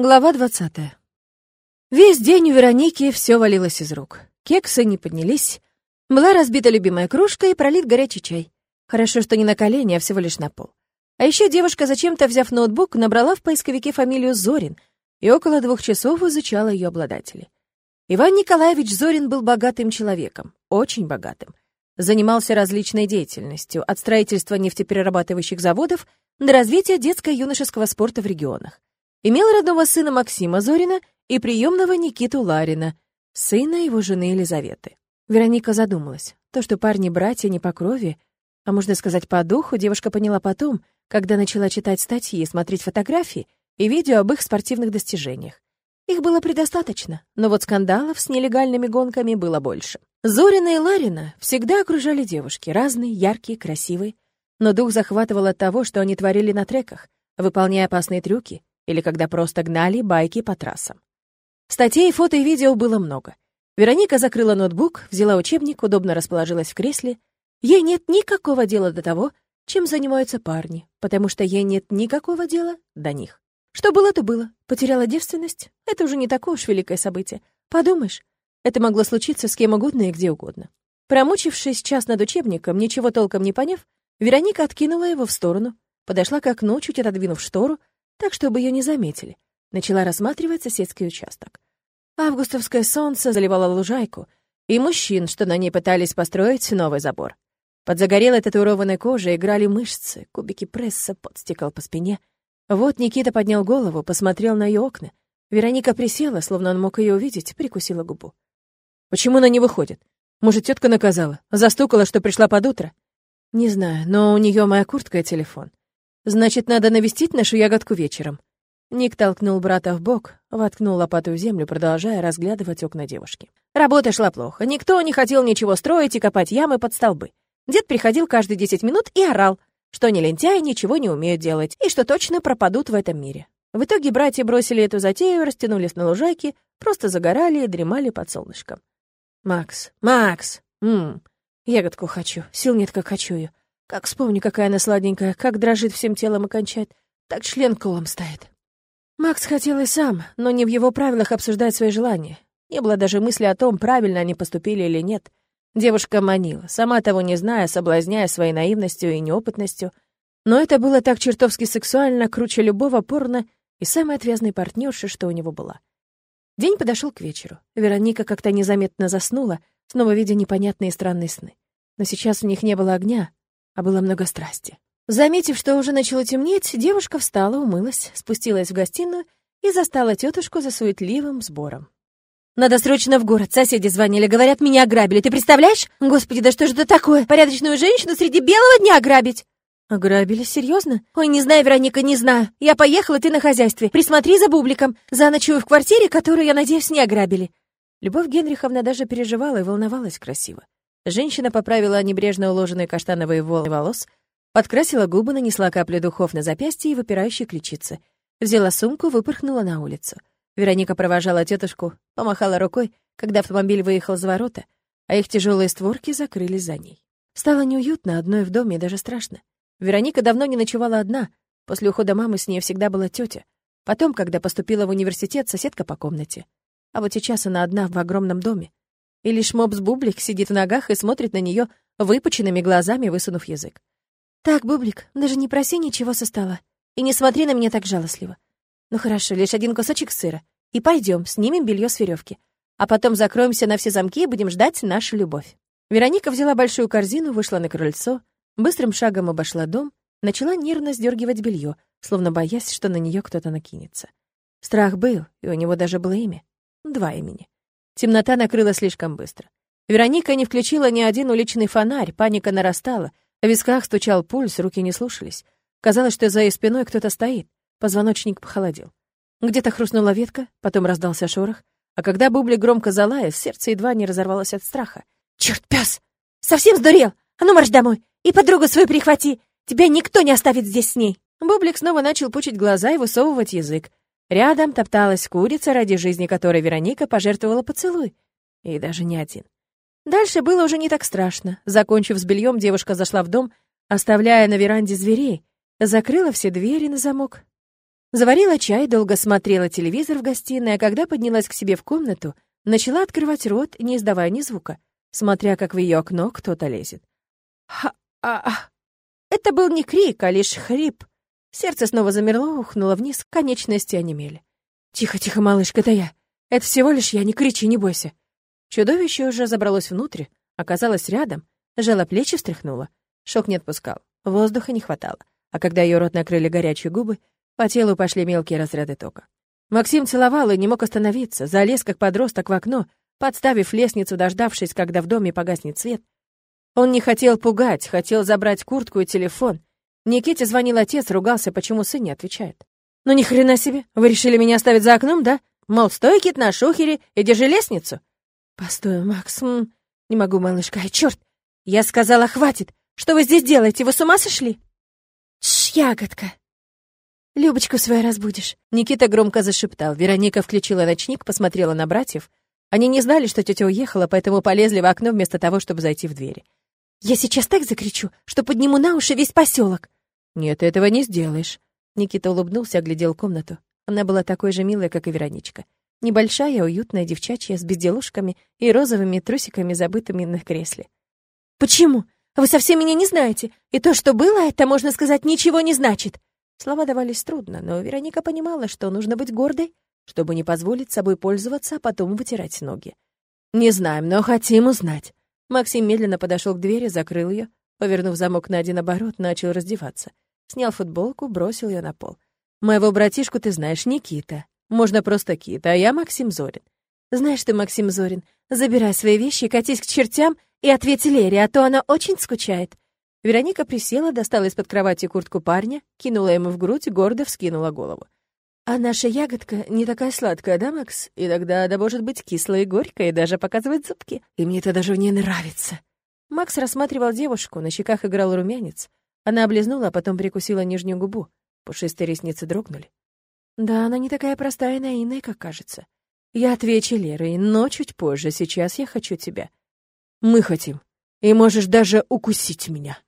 Глава 20. Весь день у Вероники все валилось из рук. Кексы не поднялись. Была разбита любимая кружка и пролит горячий чай. Хорошо, что не на колени, а всего лишь на пол. А еще девушка, зачем-то взяв ноутбук, набрала в поисковике фамилию Зорин и около двух часов изучала ее обладателей. Иван Николаевич Зорин был богатым человеком, очень богатым. Занимался различной деятельностью, от строительства нефтеперерабатывающих заводов до развития детско-юношеского спорта в регионах. Имел родного сына Максима Зорина и приемного Никиту Ларина, сына его жены Елизаветы. Вероника задумалась. То, что парни-братья не по крови, а можно сказать по духу, девушка поняла потом, когда начала читать статьи, смотреть фотографии и видео об их спортивных достижениях. Их было предостаточно, но вот скандалов с нелегальными гонками было больше. Зорина и Ларина всегда окружали девушки, разные, яркие, красивые, но дух захватывал от того, что они творили на треках, выполняя опасные трюки, или когда просто гнали байки по трассам. Статей, фото и видео было много. Вероника закрыла ноутбук, взяла учебник, удобно расположилась в кресле. Ей нет никакого дела до того, чем занимаются парни, потому что ей нет никакого дела до них. Что было, то было. Потеряла девственность? Это уже не такое уж великое событие. Подумаешь, это могло случиться с кем угодно и где угодно. Промучившись час над учебником, ничего толком не поняв, Вероника откинула его в сторону, подошла к окну, чуть отодвинув штору, так, чтобы ее не заметили. Начала рассматривать соседский участок. Августовское солнце заливало лужайку, и мужчин, что на ней пытались построить новый забор. Под загорелой татуированной кожей играли мышцы, кубики пресса, подстекал по спине. Вот Никита поднял голову, посмотрел на ее окна. Вероника присела, словно он мог ее увидеть, прикусила губу. «Почему она не выходит? Может, тетка наказала? Застукала, что пришла под утро?» «Не знаю, но у нее моя куртка и телефон. Значит, надо навестить нашу ягодку вечером. Ник толкнул брата в бок, воткнул лопату в землю, продолжая разглядывать окна девушки. Работа шла плохо. Никто не хотел ничего строить и копать ямы под столбы. Дед приходил каждые десять минут и орал, что не лентяи ничего не умеют делать и что точно пропадут в этом мире. В итоге братья бросили эту затею, растянулись на лужайке, просто загорали и дремали под солнышком. «Макс! Макс! Ммм, ягодку хочу. Сил нет, как хочу ее. Как вспомню, какая она сладенькая, как дрожит всем телом и кончает, так член колом стоит. Макс хотел и сам, но не в его правилах обсуждать свои желания. Не было даже мысли о том, правильно они поступили или нет. Девушка манила, сама того не зная, соблазняя своей наивностью и неопытностью. Но это было так чертовски сексуально, круче любого порно и самой отвязной партнерши, что у него была. День подошел к вечеру. Вероника как-то незаметно заснула, снова видя непонятные странные сны. Но сейчас в них не было огня, а было много страсти. Заметив, что уже начало темнеть, девушка встала, умылась, спустилась в гостиную и застала тетушку за суетливым сбором. «Надо срочно в город. Соседи звонили, говорят, меня ограбили. Ты представляешь? Господи, да что же это такое? Порядочную женщину среди белого дня ограбить!» «Ограбили? Серьезно? Ой, не знаю, Вероника, не знаю. Я поехала, ты на хозяйстве. Присмотри за бубликом. Заночую в квартире, которую, я надеюсь, не ограбили». Любовь Генриховна даже переживала и волновалась красиво. Женщина поправила небрежно уложенные каштановые волны волос, подкрасила губы, нанесла каплю духов на запястье и выпирающие ключицы. Взяла сумку, выпорхнула на улицу. Вероника провожала тетушку, помахала рукой, когда автомобиль выехал за ворота, а их тяжелые створки закрылись за ней. Стало неуютно, одной в доме, даже страшно. Вероника давно не ночевала одна. После ухода мамы с ней всегда была тетя. Потом, когда поступила в университет, соседка по комнате. А вот сейчас она одна в огромном доме. И лишь мопс Бублик сидит в ногах и смотрит на нее выпученными глазами, высунув язык. «Так, Бублик, даже не проси ничего со стола. И не смотри на меня так жалостливо. Ну хорошо, лишь один кусочек сыра. И пойдем, снимем белье с веревки. А потом закроемся на все замки и будем ждать нашу любовь». Вероника взяла большую корзину, вышла на крыльцо, быстрым шагом обошла дом, начала нервно сдергивать белье, словно боясь, что на нее кто-то накинется. Страх был, и у него даже было имя. Два имени. Темнота накрыла слишком быстро. Вероника не включила ни один уличный фонарь, паника нарастала, в висках стучал пульс, руки не слушались. Казалось, что за ее спиной кто-то стоит. Позвоночник похолодел. Где-то хрустнула ветка, потом раздался шорох, а когда Бубли громко залаял, сердце едва не разорвалось от страха. «Черт, пес! Совсем сдурел! А ну марш домой! И подругу свою прихвати! Тебя никто не оставит здесь с ней!» Бублик снова начал пучить глаза и высовывать язык. Рядом топталась курица, ради жизни которой Вероника пожертвовала поцелуй. И даже не один. Дальше было уже не так страшно. Закончив с бельем, девушка зашла в дом, оставляя на веранде зверей, закрыла все двери на замок Заварила чай, долго смотрела телевизор в гостиной, а когда поднялась к себе в комнату, начала открывать рот, не издавая ни звука, смотря как в ее окно кто-то лезет. Ха а, а Это был не крик, а лишь хрип. Сердце снова замерло, ухнуло вниз, конечности онемели. «Тихо, тихо, малышка, это я. Это всего лишь я, не кричи, не бойся». Чудовище уже забралось внутрь, оказалось рядом, жало плечи встряхнуло. Шок не отпускал, воздуха не хватало. А когда ее рот накрыли горячие губы, по телу пошли мелкие разряды тока. Максим целовал и не мог остановиться, залез как подросток в окно, подставив лестницу, дождавшись, когда в доме погаснет свет. Он не хотел пугать, хотел забрать куртку и телефон. Никите звонил отец, ругался, почему сын не отвечает. «Ну ни хрена себе, вы решили меня оставить за окном, да? Мол, стой, кит, на шухере и держи лестницу?» «Постой, Макс, м не могу, малышка, ай, черт! Я сказала, хватит! Что вы здесь делаете, вы с ума сошли?» «Тш, ягодка!» «Любочку свою разбудишь!» Никита громко зашептал. Вероника включила ночник, посмотрела на братьев. Они не знали, что тетя уехала, поэтому полезли в окно вместо того, чтобы зайти в дверь. «Я сейчас так закричу, что подниму на уши весь поселок!» «Нет, этого не сделаешь!» Никита улыбнулся, оглядел комнату. Она была такой же милой, как и Вероничка. Небольшая, уютная девчачья, с безделушками и розовыми трусиками, забытыми на кресле. «Почему? Вы совсем меня не знаете, и то, что было, это, можно сказать, ничего не значит!» Слова давались трудно, но Вероника понимала, что нужно быть гордой, чтобы не позволить собой пользоваться, а потом вытирать ноги. «Не знаем, но хотим узнать». Максим медленно подошел к двери, закрыл ее, повернув замок на один оборот, начал раздеваться. Снял футболку, бросил ее на пол. «Моего братишку ты знаешь, Никита. Можно просто Кита, а я Максим Зорин. Знаешь ты, Максим Зорин, забирай свои вещи, катись к чертям и ответь Лере, а то она очень скучает». Вероника присела, достала из-под кровати куртку парня, кинула ему в грудь, гордо вскинула голову. «А наша ягодка не такая сладкая, да, Макс? Иногда да может быть кислая и горькая, и даже показывает зубки. И мне это даже не нравится». Макс рассматривал девушку, на щеках играл румянец. Она облизнула, а потом прикусила нижнюю губу. Пушистые ресницы дрогнули. Да, она не такая простая и наивная, как кажется. Я отвечу Лерой, но чуть позже, сейчас я хочу тебя. Мы хотим. И можешь даже укусить меня.